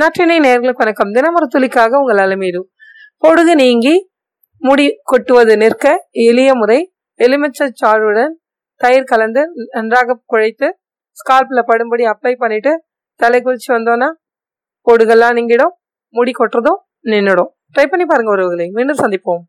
நற்றினை நேர்களுக்கு வணக்கம். தினம் ஒரு துளிக்காக உங்கள் அலமீது. பொடுகு நீங்கி முடி கொட்டுவது நிற்க எளிய முறை. எலுமிச்சை சாறுடன் தயிர் கலந்து நன்றாக குழைத்து ஸ்கால்பில் படும்படி அப்ளை பண்ணிட்டு தலை குளிச்சு வந்தோன்னா பொடுகெல்லாம் நீங்கிடும் முடி கொட்டுறதும் நின்றுடும் ட்ரை பண்ணி பாருங்க ஒருவர்களை மீண்டும் சந்திப்போம்.